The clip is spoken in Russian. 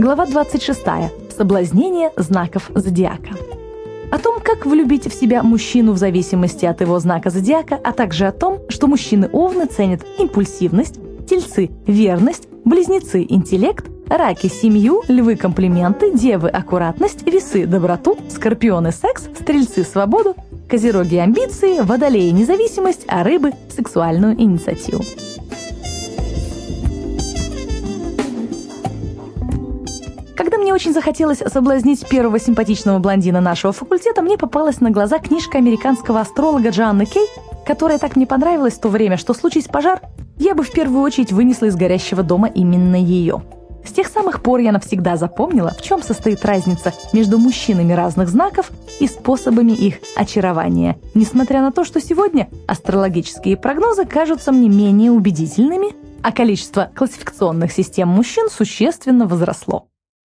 Глава 26. Соблазнение знаков зодиака. О том, как влюбить в себя мужчину в зависимости от его знака зодиака, а также о том, что мужчины овны ценят импульсивность, тельцы – верность, близнецы – интеллект, раки – семью, львы – комплименты, девы – аккуратность, весы – доброту, скорпионы – секс, стрельцы – свободу, козероги – амбиции, водолеи – независимость, а рыбы – сексуальную инициативу. Когда мне очень захотелось соблазнить первого симпатичного блондина нашего факультета, мне попалась на глаза книжка американского астролога Джоанны Кей, которая так мне понравилась в то время, что случись пожар, я бы в первую очередь вынесла из горящего дома именно ее. С тех самых пор я навсегда запомнила, в чем состоит разница между мужчинами разных знаков и способами их очарования. Несмотря на то, что сегодня астрологические прогнозы кажутся мне менее убедительными, а количество классификационных систем мужчин существенно возросло.